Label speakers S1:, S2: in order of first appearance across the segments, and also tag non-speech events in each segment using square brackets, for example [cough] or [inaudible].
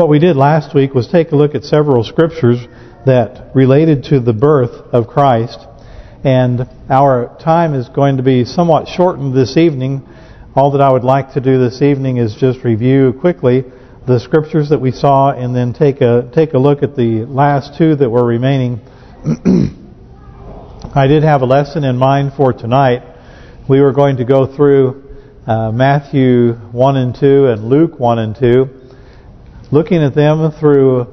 S1: What we did last week was take a look at several scriptures that related to the birth of Christ. And our time is going to be somewhat shortened this evening. All that I would like to do this evening is just review quickly the scriptures that we saw and then take a take a look at the last two that were remaining. [clears throat] I did have a lesson in mind for tonight. We were going to go through uh, Matthew 1 and 2 and Luke 1 and 2, looking at them through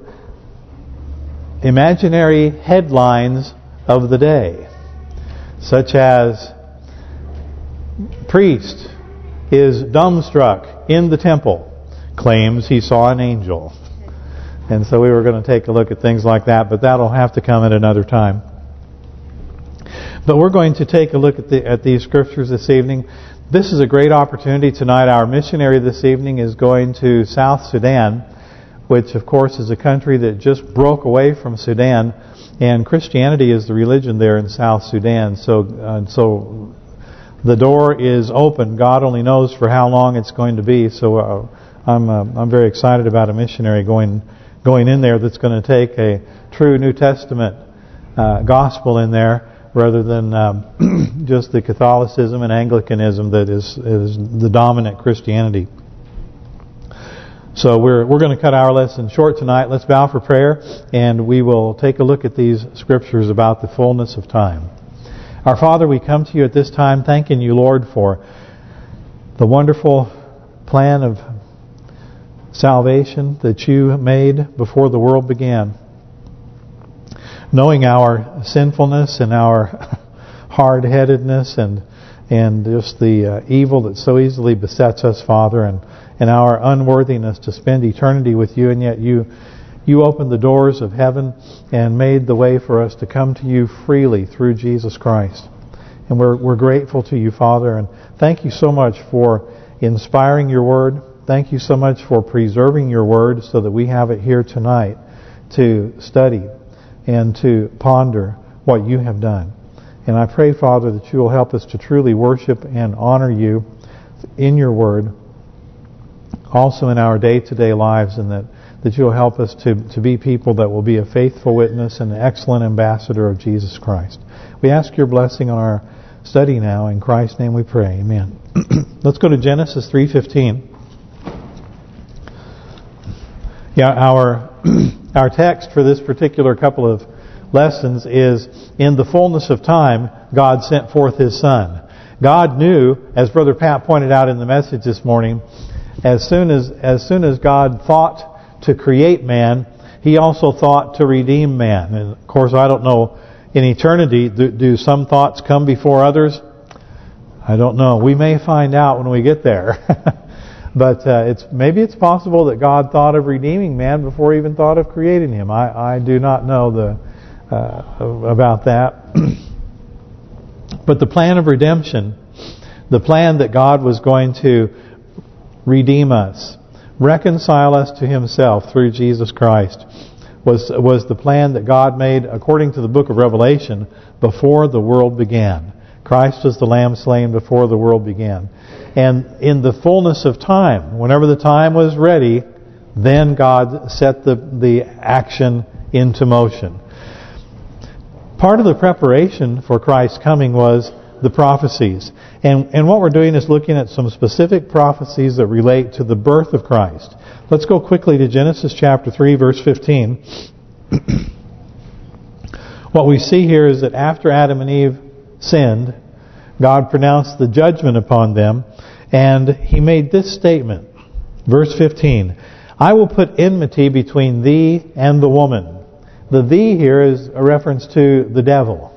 S1: imaginary headlines of the day, such as priest is dumbstruck in the temple, claims he saw an angel. And so we were going to take a look at things like that, but that'll have to come at another time. But we're going to take a look at the at these scriptures this evening. This is a great opportunity tonight. Our missionary this evening is going to South Sudan, which of course is a country that just broke away from Sudan, and Christianity is the religion there in South Sudan. So, uh, so the door is open. God only knows for how long it's going to be. So, uh, I'm uh, I'm very excited about a missionary going going in there that's going to take a true New Testament uh, gospel in there rather than um, [clears throat] just the Catholicism and Anglicanism that is is the dominant Christianity. So we're we're going to cut our lesson short tonight. Let's bow for prayer, and we will take a look at these scriptures about the fullness of time. Our Father, we come to you at this time thanking you, Lord, for the wonderful plan of salvation that you made before the world began knowing our sinfulness and our [laughs] hard-headedness and and just the uh, evil that so easily besets us, Father, and and our unworthiness to spend eternity with you, and yet you you opened the doors of heaven and made the way for us to come to you freely through Jesus Christ. And we're we're grateful to you, Father, and thank you so much for inspiring your word. Thank you so much for preserving your word so that we have it here tonight to study and to ponder what you have done. And I pray, Father, that you will help us to truly worship and honor you in your word, also in our day-to-day -day lives, and that, that you'll help us to, to be people that will be a faithful witness and an excellent ambassador of Jesus Christ. We ask your blessing on our study now. In Christ's name we pray. Amen. [clears throat] Let's go to Genesis 3.15. Yeah, our [clears throat] our text for this particular couple of lessons is, in the fullness of time, God sent forth His Son. God knew, as Brother Pat pointed out in the message this morning, as soon as as soon as God thought to create man, He also thought to redeem man. And of course, I don't know, in eternity, do, do some thoughts come before others? I don't know. We may find out when we get there. [laughs] But uh, it's maybe it's possible that God thought of redeeming man before he even thought of creating him. I, I do not know the uh, about that. [clears throat] but the plan of redemption, the plan that God was going to redeem us, reconcile us to himself through Jesus Christ, was was the plan that God made according to the book of Revelation before the world began. Christ was the lamb slain before the world began. And in the fullness of time, whenever the time was ready, then God set the, the action into motion. Part of the preparation for Christ's coming was the prophecies. And and what we're doing is looking at some specific prophecies that relate to the birth of Christ. Let's go quickly to Genesis chapter 3 verse 15. [clears throat] what we see here is that after Adam and Eve sinned, God pronounced the judgment upon them, and he made this statement, verse 15, I will put enmity between thee and the woman. The thee here is a reference to the devil.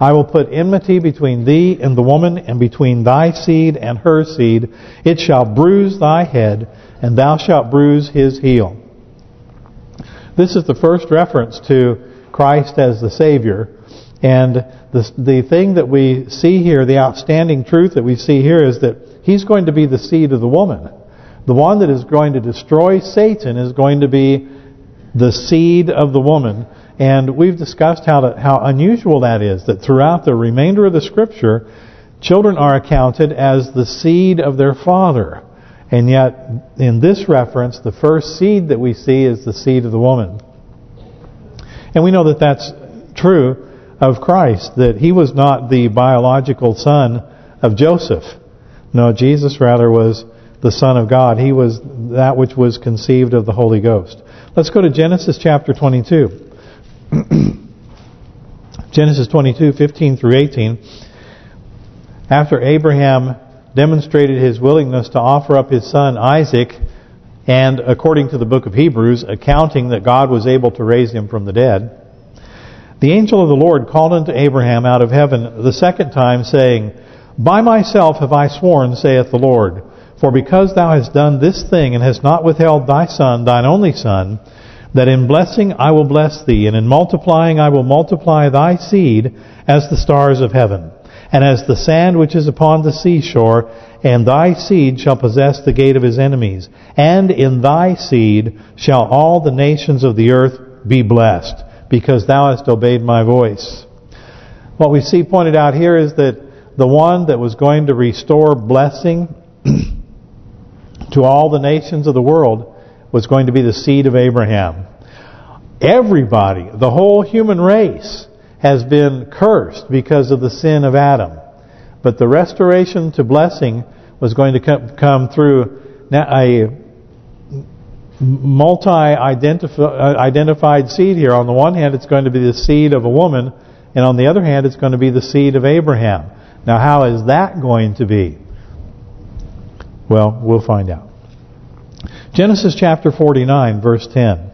S1: I will put enmity between thee and the woman, and between thy seed and her seed. It shall bruise thy head, and thou shalt bruise his heel. This is the first reference to Christ as the Savior. And the, the thing that we see here, the outstanding truth that we see here is that he's going to be the seed of the woman. The one that is going to destroy Satan is going to be the seed of the woman. And we've discussed how to, how unusual that is, that throughout the remainder of the Scripture, children are accounted as the seed of their father. And yet, in this reference, the first seed that we see is the seed of the woman. And we know that that's true of Christ, that he was not the biological son of Joseph. No, Jesus rather was the Son of God. He was that which was conceived of the Holy Ghost. Let's go to Genesis chapter 22. [clears throat] Genesis 22, 15 through 18. After Abraham demonstrated his willingness to offer up his son Isaac, and according to the book of Hebrews, accounting that God was able to raise him from the dead, the angel of the Lord called unto Abraham out of heaven the second time, saying, By myself have I sworn, saith the Lord, for because thou hast done this thing, and hast not withheld thy son, thine only son, that in blessing I will bless thee, and in multiplying I will multiply thy seed as the stars of heaven, and as the sand which is upon the seashore, and thy seed shall possess the gate of his enemies, and in thy seed shall all the nations of the earth be blessed because thou hast obeyed my voice. What we see pointed out here is that the one that was going to restore blessing [clears throat] to all the nations of the world was going to be the seed of Abraham. Everybody, the whole human race, has been cursed because of the sin of Adam. But the restoration to blessing was going to come through a multi-identified uh, seed here. On the one hand, it's going to be the seed of a woman, and on the other hand, it's going to be the seed of Abraham. Now, how is that going to be? Well, we'll find out. Genesis chapter 49, verse 10.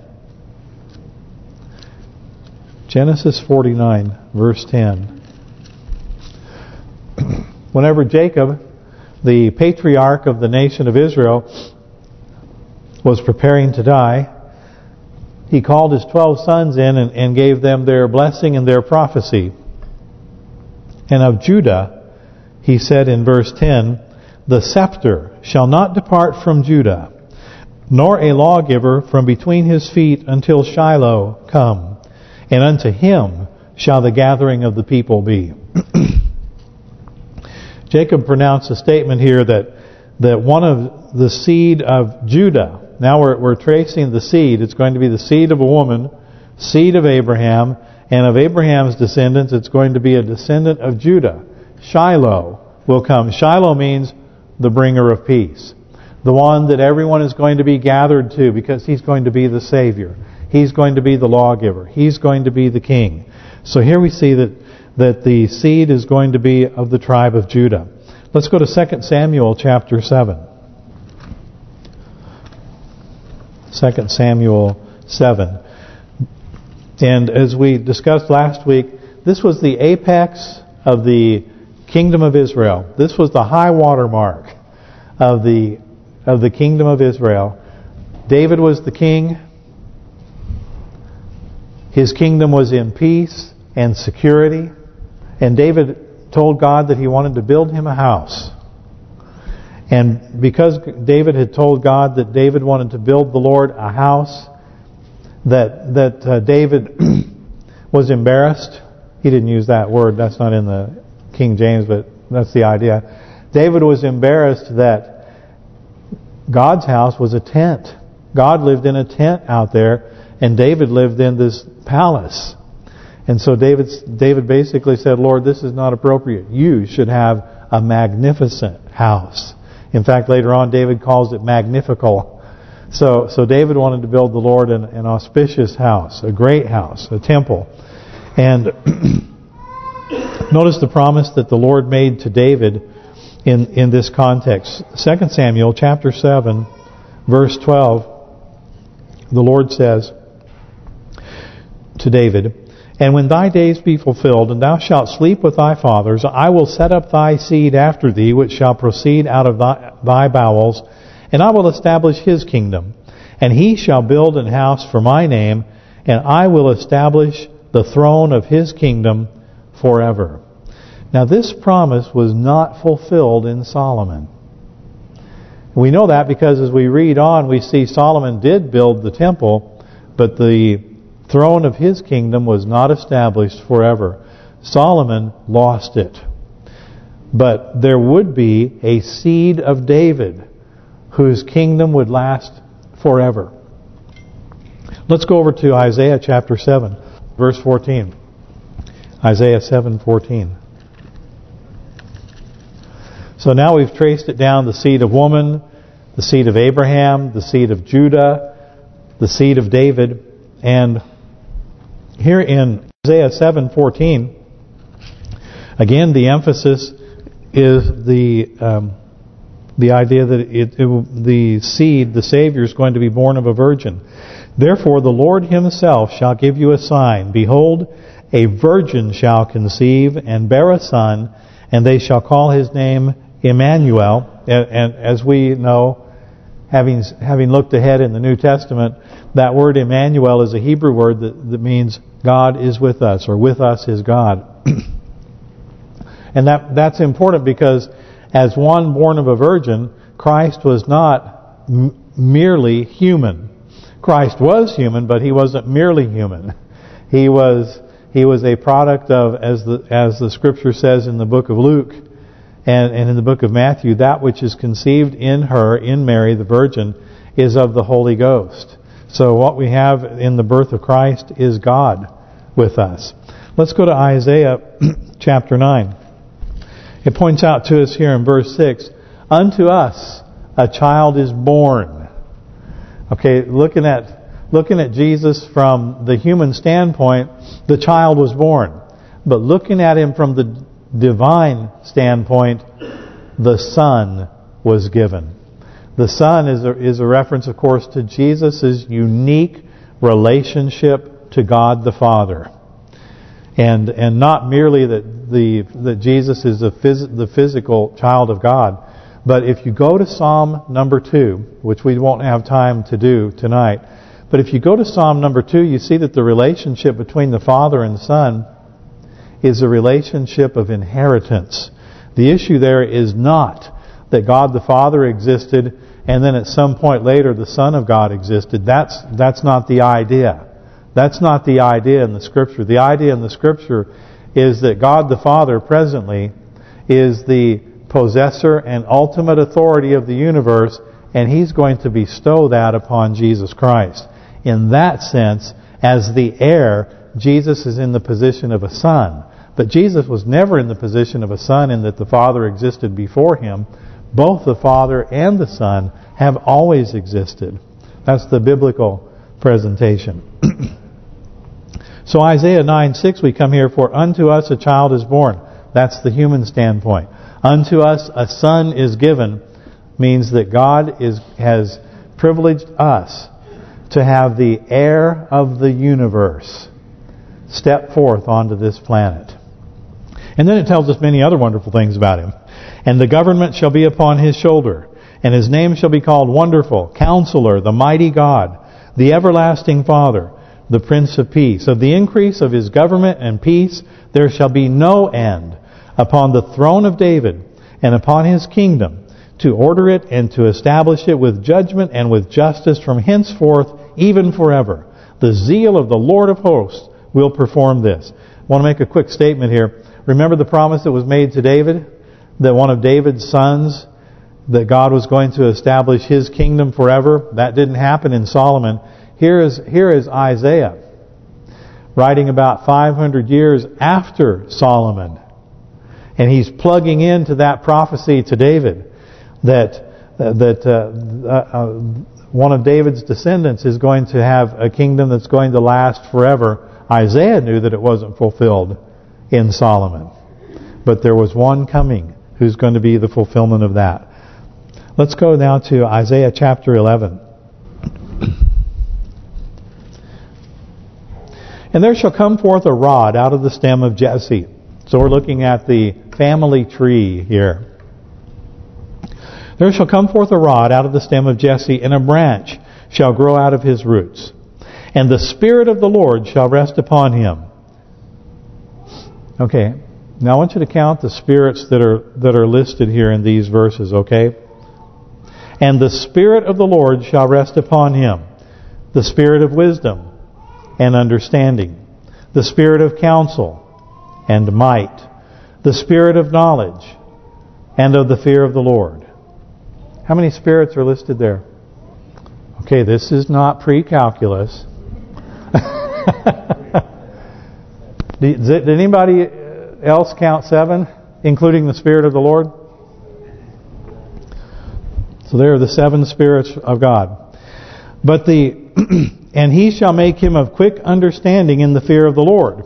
S1: Genesis 49, verse 10. [clears throat] Whenever Jacob, the patriarch of the nation of Israel, was preparing to die, he called his twelve sons in and, and gave them their blessing and their prophecy. And of Judah, he said in verse 10, The scepter shall not depart from Judah, nor a lawgiver from between his feet until Shiloh come, and unto him shall the gathering of the people be. [clears throat] Jacob pronounced a statement here that that one of the seed of Judah now we're, we're tracing the seed. It's going to be the seed of a woman, seed of Abraham, and of Abraham's descendants, it's going to be a descendant of Judah. Shiloh will come. Shiloh means the bringer of peace. The one that everyone is going to be gathered to because he's going to be the Savior. He's going to be the lawgiver. He's going to be the king. So here we see that that the seed is going to be of the tribe of Judah. Let's go to 2 Samuel chapter 7. 2 Samuel 7. And as we discussed last week, this was the apex of the kingdom of Israel. This was the high water mark of the of the kingdom of Israel. David was the king. His kingdom was in peace and security. And David told God that he wanted to build him a house. And because David had told God that David wanted to build the Lord a house, that that uh, David [clears throat] was embarrassed. He didn't use that word. That's not in the King James, but that's the idea. David was embarrassed that God's house was a tent. God lived in a tent out there, and David lived in this palace. And so David David basically said, Lord, this is not appropriate. You should have a magnificent house. In fact, later on, David calls it magnifical. So, so David wanted to build the Lord an, an auspicious house, a great house, a temple. And [clears throat] notice the promise that the Lord made to David in in this context. 2 Samuel chapter 7, verse 12, the Lord says to David, and when thy days be fulfilled, and thou shalt sleep with thy fathers, I will set up thy seed after thee, which shall proceed out of thy, thy bowels, and I will establish his kingdom. And he shall build an house for my name, and I will establish the throne of his kingdom forever. Now this promise was not fulfilled in Solomon. We know that because as we read on, we see Solomon did build the temple, but the throne of his kingdom was not established forever. Solomon lost it. But there would be a seed of David whose kingdom would last forever. Let's go over to Isaiah chapter 7, verse 14. Isaiah 7:14. So now we've traced it down the seed of woman, the seed of Abraham, the seed of Judah, the seed of David, and here in Isaiah 7:14, again the emphasis is the um, the idea that it, it, the seed, the Savior, is going to be born of a virgin. Therefore the Lord himself shall give you a sign. Behold, a virgin shall conceive and bear a son, and they shall call his name Emmanuel. And, and as we know, having having looked ahead in the New Testament, that word Emmanuel is a Hebrew word that, that means God is with us, or with us is God. [clears throat] and that that's important because as one born of a virgin, Christ was not merely human. Christ was human, but he wasn't merely human. He was he was a product of, as the as the Scripture says in the book of Luke and, and in the book of Matthew, that which is conceived in her, in Mary, the Virgin, is of the Holy Ghost. So what we have in the birth of Christ is God with us. Let's go to Isaiah [clears throat] chapter 9. It points out to us here in verse 6, Unto us a child is born Okay, looking at looking at Jesus from the human standpoint, the child was born. But looking at him from the divine standpoint, the Son was given. The Son is a, is a reference, of course, to Jesus' unique relationship to God the Father. And and not merely that the that Jesus is a phys the physical child of God, but if you go to Psalm number 2, which we won't have time to do tonight, but if you go to Psalm number 2, you see that the relationship between the Father and the Son is a relationship of inheritance. The issue there is not that God the Father existed and then at some point later the Son of God existed. That's that's not the idea. That's not the idea in the Scripture. The idea in the Scripture is that God the Father presently is the possessor and ultimate authority of the universe, and he's going to bestow that upon Jesus Christ. In that sense, as the heir, Jesus is in the position of a son. But Jesus was never in the position of a son in that the Father existed before him. Both the Father and the Son have always existed. That's the biblical presentation. [clears throat] so Isaiah 9:6 we come here for unto us a child is born. That's the human standpoint. Unto us a son is given means that God is has privileged us to have the heir of the universe step forth onto this planet. And then it tells us many other wonderful things about him. And the government shall be upon his shoulder, and his name shall be called Wonderful, Counselor, the Mighty God, the Everlasting Father, the Prince of Peace. Of the increase of his government and peace there shall be no end upon the throne of David and upon his kingdom to order it and to establish it with judgment and with justice from henceforth even forever. The zeal of the Lord of hosts will perform this. I want to make a quick statement here. Remember the promise that was made to David? That one of David's sons, that God was going to establish his kingdom forever? That didn't happen in Solomon. Here is here is Isaiah, writing about 500 years after Solomon. And he's plugging into that prophecy to David that that uh, uh, one of David's descendants is going to have a kingdom that's going to last forever. Isaiah knew that it wasn't fulfilled in Solomon. But there was one coming who's going to be the fulfillment of that. Let's go now to Isaiah chapter 11. And there shall come forth a rod out of the stem of Jesse. So we're looking at the family tree here. There shall come forth a rod out of the stem of Jesse, and a branch shall grow out of his roots. And the Spirit of the Lord shall rest upon him. Okay, now I want you to count the spirits that are that are listed here in these verses, okay? And the Spirit of the Lord shall rest upon him, the Spirit of wisdom and understanding, the Spirit of counsel and might, the spirit of knowledge and of the fear of the Lord. How many spirits are listed there? Okay, this is not pre-calculus. [laughs] did anybody else count seven, including the Spirit of the Lord? So there are the seven spirits of God. But the [clears throat] and he shall make him of quick understanding in the fear of the Lord.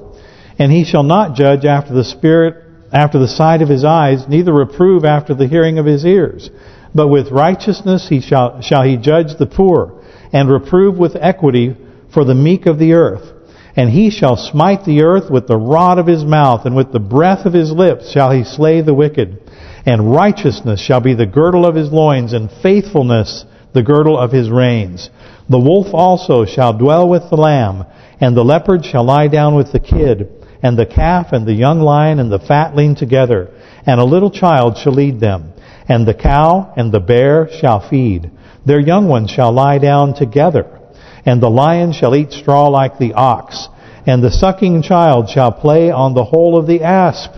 S1: And he shall not judge after the spirit after the sight of his eyes, neither reprove after the hearing of his ears. But with righteousness he shall shall he judge the poor, and reprove with equity for the meek of the earth. And he shall smite the earth with the rod of his mouth, and with the breath of his lips shall he slay the wicked. And righteousness shall be the girdle of his loins, and faithfulness the girdle of his reins. The wolf also shall dwell with the lamb, and the leopard shall lie down with the kid, and the calf and the young lion and the fatling together, and a little child shall lead them. And the cow and the bear shall feed. Their young ones shall lie down together. And the lion shall eat straw like the ox. And the sucking child shall play on the hole of the asp.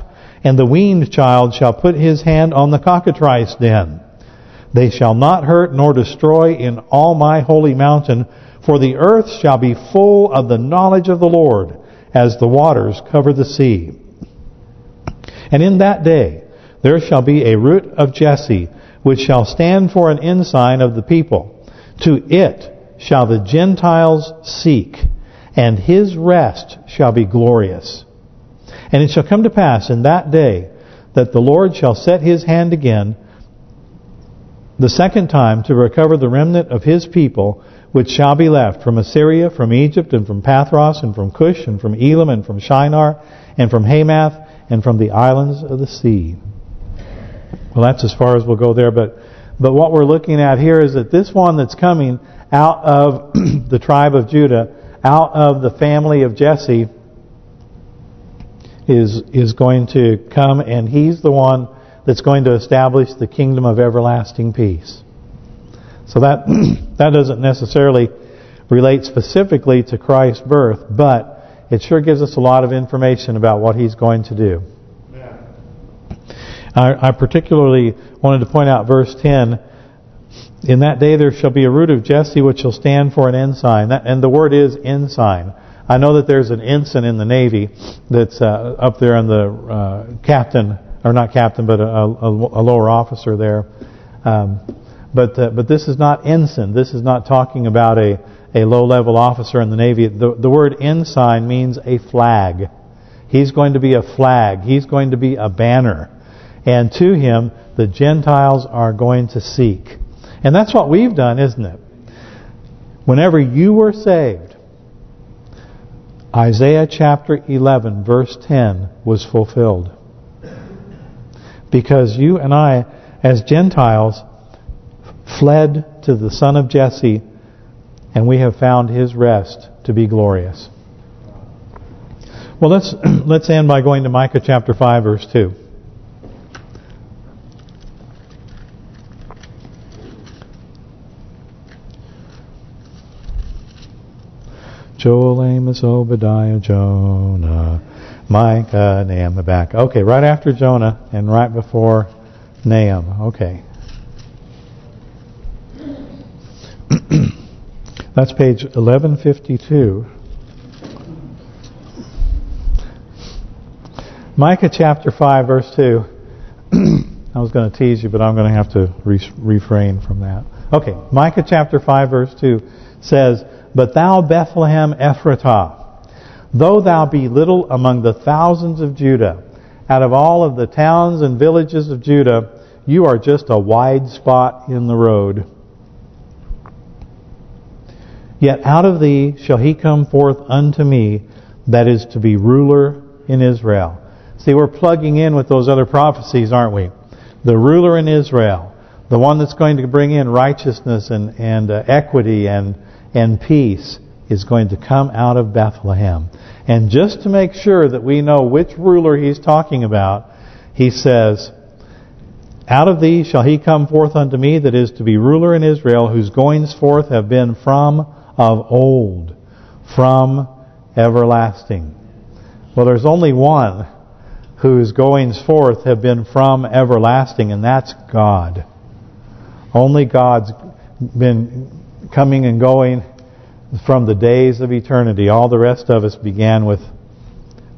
S1: And the weaned child shall put his hand on the cockatrice den. They shall not hurt nor destroy in all my holy mountain, for the earth shall be full of the knowledge of the Lord, as the waters cover the sea. And in that day there shall be a root of Jesse, which shall stand for an ensign of the people. To it shall the Gentiles seek, and his rest shall be glorious. And it shall come to pass in that day that the Lord shall set his hand again the second time to recover the remnant of his people which shall be left from Assyria, from Egypt, and from Pathros, and from Cush, and from Elam, and from Shinar, and from Hamath, and from the islands of the sea. Well, that's as far as we'll go there, but but what we're looking at here is that this one that's coming out of [clears throat] the tribe of Judah, out of the family of Jesse, is is going to come, and he's the one that's going to establish the kingdom of everlasting peace. So that [clears throat] that doesn't necessarily relate specifically to Christ's birth, but it sure gives us a lot of information about what he's going to do. I, I particularly wanted to point out verse 10. In that day there shall be a root of Jesse which shall stand for an ensign. That, and the word is ensign. I know that there's an ensign in the Navy that's uh, up there on the uh, captain, or not captain, but a, a, a lower officer there. Um, but uh, but this is not ensign. This is not talking about a a low-level officer in the Navy. The, the word ensign means a flag. He's going to be a flag. He's going to be a banner. And to him, the Gentiles are going to seek. And that's what we've done, isn't it? Whenever you were saved, Isaiah chapter 11, verse 10 was fulfilled. Because you and I, as Gentiles, fled to the son of Jesse, and we have found his rest to be glorious. Well, let's [clears throat] let's end by going to Micah chapter 5, verse 2. Joel, Amos, Obadiah, Jonah, Micah, uh, Nahum, back. Okay, right after Jonah and right before Nahum. Okay. [clears throat] That's page 1152. Micah chapter 5 verse 2. I was going to tease you, but I'm going to have to re refrain from that. Okay, Micah chapter 5 verse 2 says, But thou Bethlehem Ephratah, though thou be little among the thousands of Judah, out of all of the towns and villages of Judah, you are just a wide spot in the road. Yet out of thee shall he come forth unto me, that is to be ruler in Israel. See, we're plugging in with those other prophecies, aren't we? The ruler in Israel, the one that's going to bring in righteousness and and uh, equity and and peace, is going to come out of Bethlehem. And just to make sure that we know which ruler he's talking about, he says, Out of thee shall he come forth unto me, that is to be ruler in Israel, whose goings forth have been from of old, from everlasting. Well, there's only one whose goings forth have been from everlasting, and that's God. Only God's been coming and going from the days of eternity. All the rest of us began with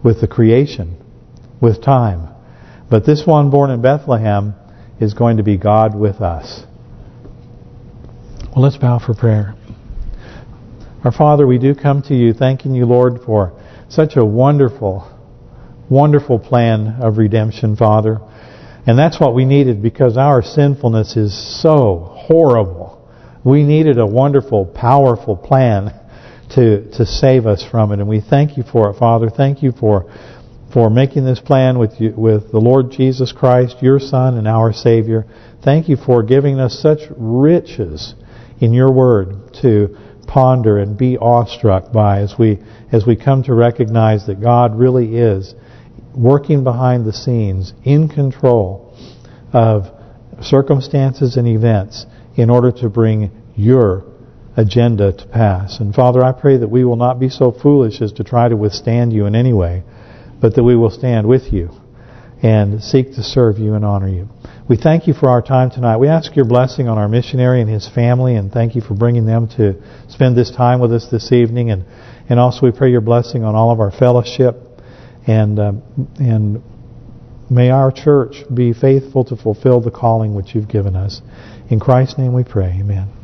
S1: with the creation, with time. But this one born in Bethlehem is going to be God with us. Well, let's bow for prayer. Our Father, we do come to you thanking you, Lord, for such a wonderful, wonderful plan of redemption, Father. And that's what we needed because our sinfulness is so horrible. We needed a wonderful, powerful plan to to save us from it. And we thank you for it, Father. Thank you for for making this plan with you, with the Lord Jesus Christ, your Son and our Savior. Thank you for giving us such riches in your word to ponder and be awestruck by as we as we come to recognize that God really is working behind the scenes in control of circumstances and events in order to bring your agenda to pass. And Father, I pray that we will not be so foolish as to try to withstand you in any way, but that we will stand with you and seek to serve you and honor you. We thank you for our time tonight. We ask your blessing on our missionary and his family, and thank you for bringing them to spend this time with us this evening. And and also we pray your blessing on all of our fellowship, and uh, and may our church be faithful to fulfill the calling which you've given us. In Christ's name we pray. Amen.